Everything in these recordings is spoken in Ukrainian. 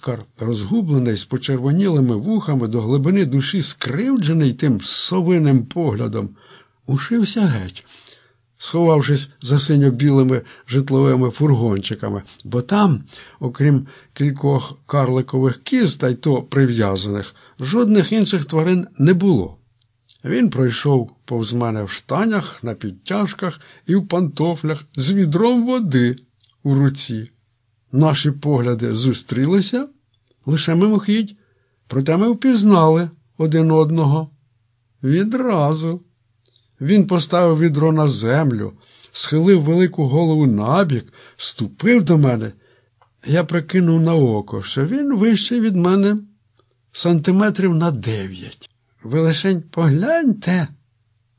Оскар, розгублений з почервонілими вухами до глибини душі, скривджений тим совиним поглядом, ушився геть, сховавшись за синьо-білими житловими фургончиками, бо там, окрім кількох карликових кіз та й то прив'язаних, жодних інших тварин не було. Він пройшов повз мене в штанях, на підтяжках і в пантофлях з відром води у руці. Наші погляди зустрілися лише мимохідь, проте ми впізнали один одного. Відразу. Він поставив відро на землю, схилив велику голову набік, ступив до мене. Я прикинув на око, що він вищий від мене сантиметрів на дев'ять. Ви лишень погляньте,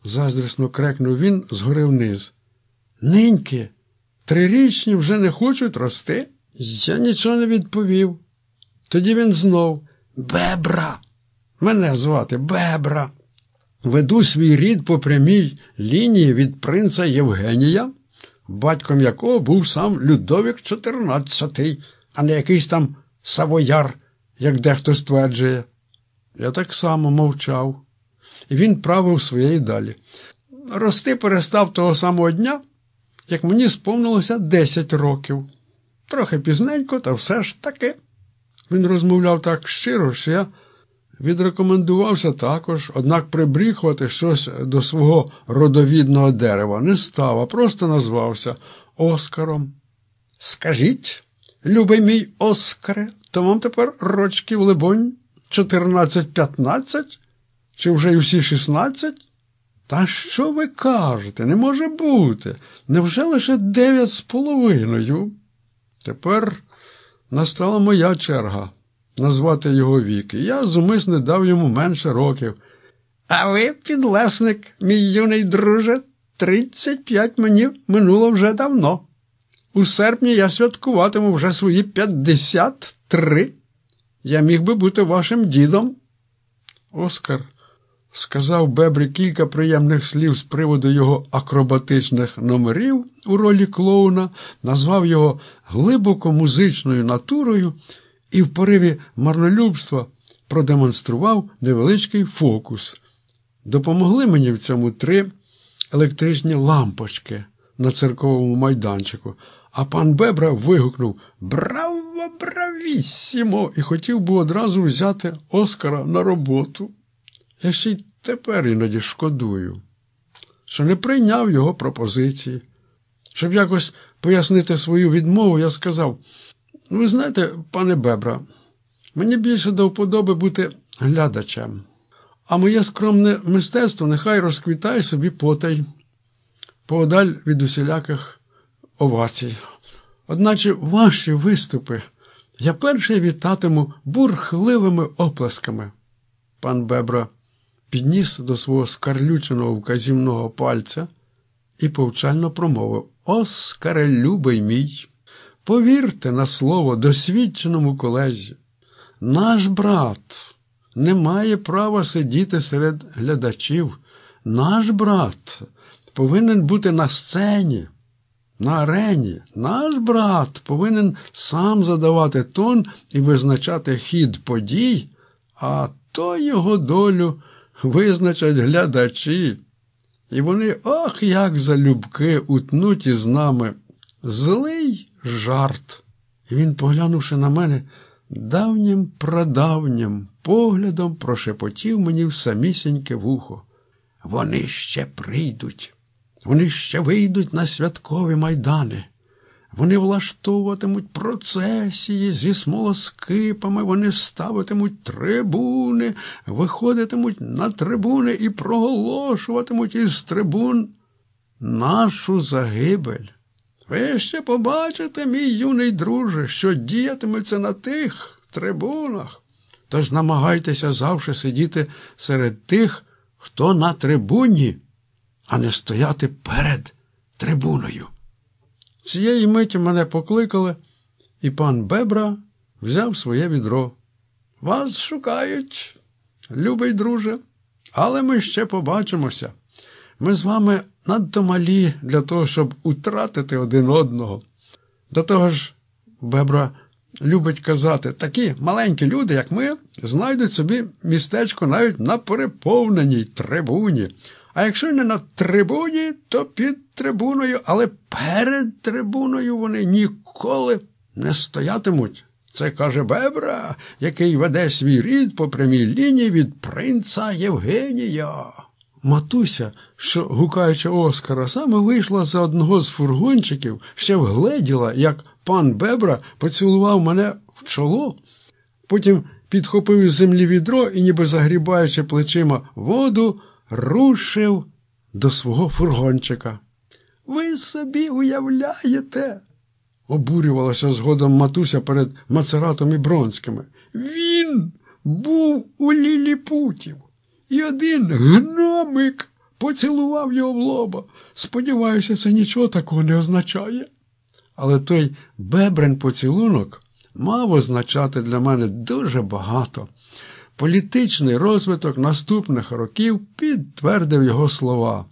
заздрісно крекнув він згори вниз. Ниньки, трирічні вже не хочуть рости. Я нічого не відповів. Тоді він знов Бебра. Мене звати Бебра. Веду свій рід по прямій лінії від принца Євгенія, батьком якого був сам Людовік XIV, а не якийсь там савояр, як дехто стверджує. Я так само мовчав, і він правив своєї далі. Рости перестав того самого дня, як мені сповнилося 10 років. Трохи пізненько, та все ж таки. Він розмовляв так щиро, що я відрекомендувався також, однак прибріхувати щось до свого родовідного дерева не став, а просто назвався Оскаром. Скажіть, любий мій Оскаре, то вам тепер рочків, либонь, 14-15? Чи вже й усі 16? Та що ви кажете? Не може бути. Невже лише дев'ять з половиною? Тепер настала моя черга назвати його вік, і я зумисне дав йому менше років. А ви, підлесник, мій юний друже, тридцять п'ять мені минуло вже давно. У серпні я святкуватиму вже свої п'ятдесят три. Я міг би бути вашим дідом. Оскар сказав Бебрі кілька приємних слів з приводу його акробатичних номерів у ролі клоуна, назвав його глибоко музичною натурою і в пориві марнолюбства продемонстрував невеличкий фокус. Допомогли мені в цьому три електричні лампочки на церковому майданчику, а пан Бебра вигукнув Браво, бравісімо! і хотів би одразу взяти Оскара на роботу. Я ще й тепер іноді шкодую, що не прийняв його пропозиції. Щоб якось пояснити свою відмову, я сказав. Ви знаєте, пане Бебра, мені більше до вподоби бути глядачем, а моє скромне мистецтво нехай розквітає собі потай, поодаль від усіляких овацій. Одначе ваші виступи я перший вітатиму бурхливими оплесками. Пан Бебра підніс до свого скарлюченого вказівного пальця і повчально промовив Оскаре, любий мій. Повірте на слово досвідченому колезі, наш брат не має права сидіти серед глядачів. Наш брат повинен бути на сцені, на арені. Наш брат повинен сам задавати тон і визначати хід подій, а то його долю визначать глядачі. І вони, ох, як залюбки утнуть із нами. Злий жарт. І він, поглянувши на мене, давнім прадавнім поглядом прошепотів мені в самісіньке вухо. Вони ще прийдуть, вони ще вийдуть на святкові майдани. Вони влаштовуватимуть процесії зі смолоскипами, вони ставитимуть трибуни, виходитимуть на трибуни і проголошуватимуть із трибун нашу загибель. Ви ще побачите, мій юний друже, що діятиметься на тих трибунах. Тож намагайтеся завжди сидіти серед тих, хто на трибуні, а не стояти перед трибуною. Цієї миті мене покликали, і пан Бебра взяв своє відро. Вас шукають, любий друже, але ми ще побачимося. Ми з вами надто малі для того, щоб утратити один одного. До того ж, Бебра любить казати, такі маленькі люди, як ми, знайдуть собі містечко навіть на переповненій трибуні. А якщо не на трибуні, то під трибуною, але перед трибуною вони ніколи не стоятимуть. Це каже Бебра, який веде свій рід по прямій лінії від принца Євгенія. Матуся, що, гукаючи Оскара, саме вийшла за одного з фургончиків, ще вгледіла, як пан Бебра поцілував мене в чоло. Потім підхопив із землі відро і, ніби загрібаючи плечима воду, рушив до свого фургончика. Ви собі уявляєте? обурювалася згодом матуся перед Мацератом і Бронськими. Він був у Ліліпутів, і один гномик поцілував його в лоба. Сподіваюся, це нічого такого не означає. Але той бебрен поцілунок мав означати для мене дуже багато. Політичний розвиток наступних років підтвердив його слова.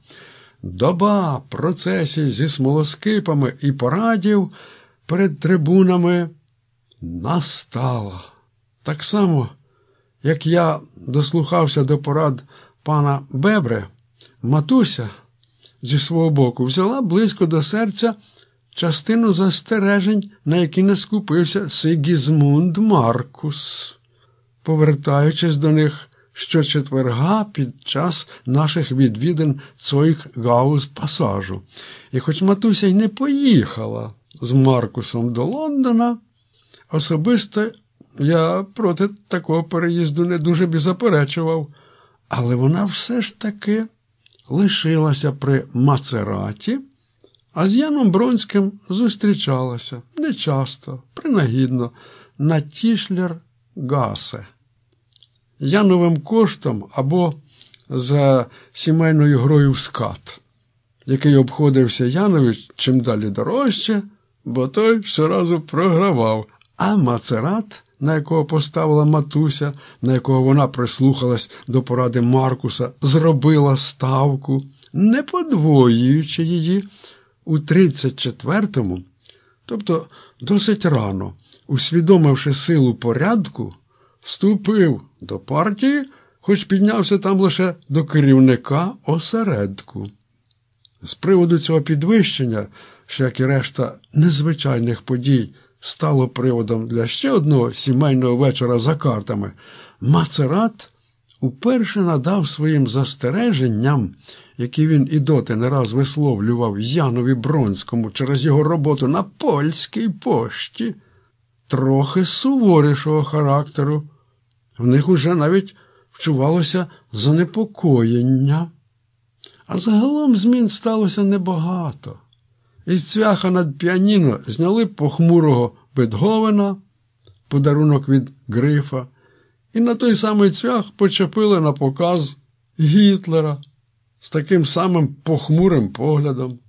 Доба процесій зі смолоскипами і порадів перед трибунами настала. Так само, як я дослухався до порад пана Бебре, матуся зі свого боку взяла близько до серця частину застережень, на які не скупився Сигізмунд Маркус, повертаючись до них щочетверга під час наших відвідин цоїх гауз пасажу. І хоч матуся й не поїхала з Маркусом до Лондона, особисто я проти такого переїзду не дуже б заперечував, але вона все ж таки лишилася при Мацераті, а з Яном Бронським зустрічалася нечасто, принагідно, на Тішлер Гасе. Яновим коштом або за сімейною грою в скат, який обходився Янович чим далі дорожче, бо той щоразу програвав, а Мацерат, на якого поставила матуся, на якого вона прислухалась до поради Маркуса, зробила ставку, не подвоюючи її у 34-му, тобто досить рано, усвідомивши силу порядку, вступив до партії, хоч піднявся там лише до керівника осередку. З приводу цього підвищення, що як і решта незвичайних подій, стало приводом для ще одного сімейного вечора за картами, Мацерат уперше надав своїм застереженням, які він і доти не раз висловлював Янові Бронському через його роботу на польській пошті, трохи суворішого характеру. В них уже навіть вчувалося занепокоєння. А загалом змін сталося небагато. Із цвяха над піаніно зняли похмурого Бетговена, подарунок від Грифа, і на той самий цвях почепили на показ Гітлера з таким самим похмурим поглядом.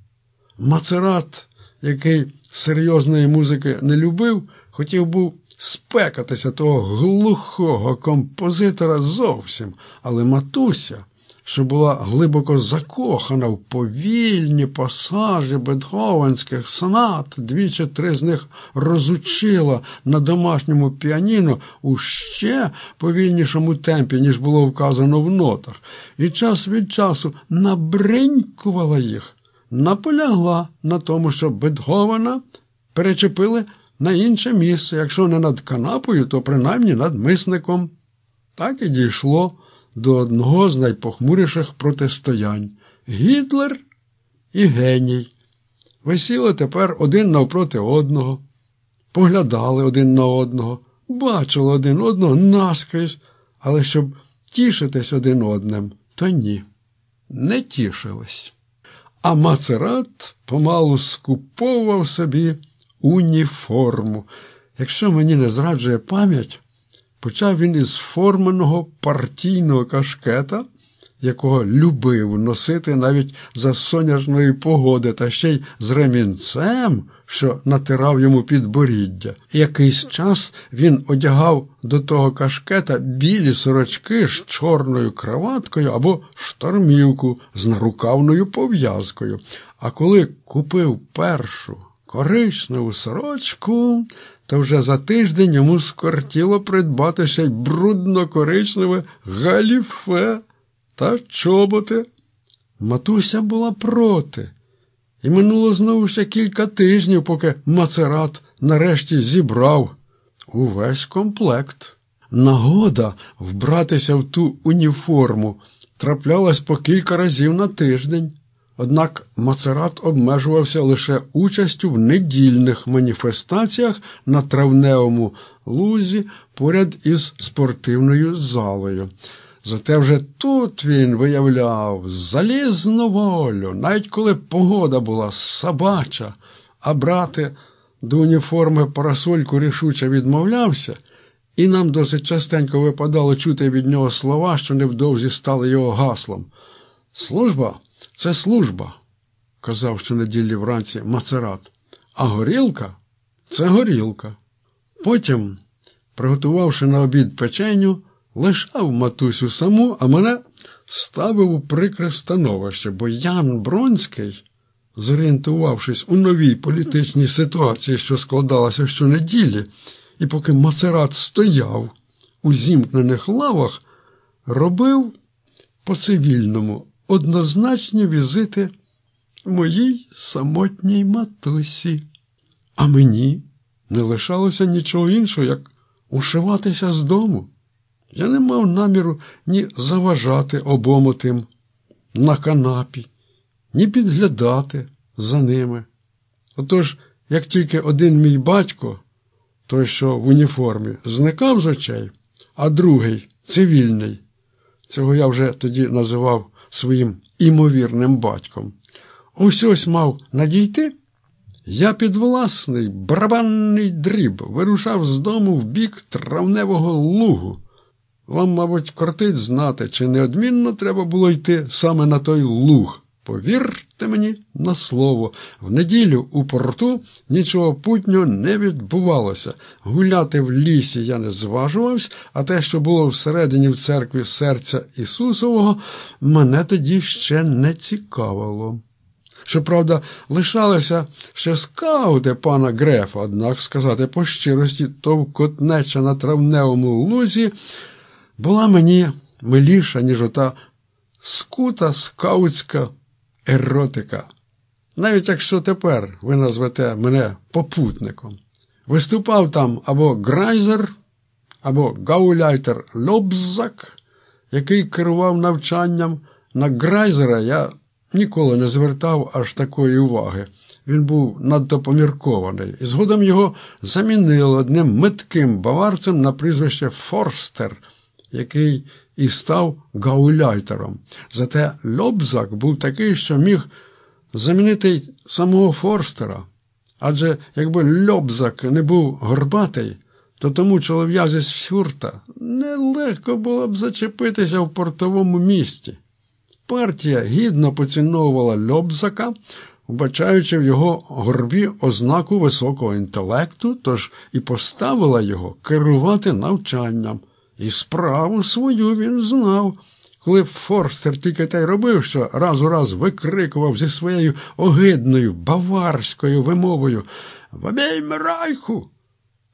Мацерат, який серйозної музики не любив, хотів був спекатися того глухого композитора зовсім, але матуся, що була глибоко закохана в повільні пасажі бетховенських сонат, дві чи три з них розучила на домашньому піаніно у ще повільнішому темпі, ніж було вказано в нотах, і час від часу набринькувала їх, наполягла на тому, що Бетговена перечепили на інше місце, якщо не над канапою, то принаймні над мисником. Так і дійшло до одного з найпохмуріших протистоянь Гітлер і геній. Висіли тепер один навпроти одного, поглядали один на одного, бачили один одного наскрізь, але щоб тішитись один одним, то ні, не тішились. А Мацерат помалу скуповував собі уніформу. Якщо мені не зраджує пам'ять, почав він із форменого партійного кашкета, якого любив носити навіть за соняшної погоди, та ще й з ремінцем, що натирав йому підборіддя. Якийсь час він одягав до того кашкета білі сорочки з чорною краваткою або штормівку з нарукавною пов'язкою. А коли купив першу коричневу сорочку, то вже за тиждень йому скортіло придбати ще й брудно-коричневе галіфе та чоботи. Матуся була проти. І минуло знову ще кілька тижнів, поки мацерат нарешті зібрав увесь комплект. Нагода вбратися в ту уніформу траплялась по кілька разів на тиждень. Однак Мацерат обмежувався лише участю в недільних маніфестаціях на травневому лузі поряд із спортивною залою. Зате вже тут він виявляв залізну волю, навіть коли погода була собача, а брати до уніформи парасольку рішуче відмовлявся, і нам досить частенько випадало чути від нього слова, що невдовзі стали його гаслом. Служба це служба, казав щонеділі вранці Мацерат, а горілка це горілка. Потім, приготувавши на обід печеню, лишав матусю саму, а мене ставив у прикре становище, бо Ян Бронський, зорієнтувавшись у новій політичній ситуації, що складалася щонеділі, і поки Мацерат стояв у зімкнених лавах, робив по цивільному однозначні візити моїй самотній матусі. А мені не лишалося нічого іншого, як ушиватися з дому. Я не мав наміру ні заважати обому тим на канапі, ні підглядати за ними. Отож, як тільки один мій батько, той, що в уніформі, зникав з очей, а другий цивільний, цього я вже тоді називав своїм імовірним батьком, ось ось мав надійти. Я під власний барабанний дріб вирушав з дому в бік травневого лугу. Вам, мабуть, кортить знати, чи неодмінно треба було йти саме на той луг. Повірте мені на слово, в неділю у порту нічого путнього не відбувалося. Гуляти в лісі я не зважувався, а те, що було всередині в церкві серця Ісусового, мене тоді ще не цікавило. Щоправда, лишалися ще скаути пана Грефа, однак сказати по щирості, товкотнеча на травневому лузі була мені миліша, ніж ота скута скаутська еротика. Навіть якщо тепер ви назвете мене попутником. Виступав там або Грайзер, або гауляйтер Лобзак, який керував навчанням. На Грайзера я ніколи не звертав аж такої уваги. Він був надто поміркований, і згодом його замінили одним метким баварцем на прізвище Форстер, який і став гауляйтером. Зате Лобзак був такий, що міг замінити самого Форстера. Адже якби Лобзак не був горбатий, то тому чолов'язі з фюрта нелегко було б зачепитися в портовому місті. Партія гідно поціновувала Льобзака, вбачаючи в його горбі ознаку високого інтелекту, тож і поставила його керувати навчанням. І справу свою він знав. Коли Форстер тільки те й робив, що раз у раз викрикував зі своєю огидною баварською вимовою в абейм райху!